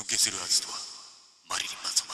尊敬するアジトはマリリン・マゾ・ン。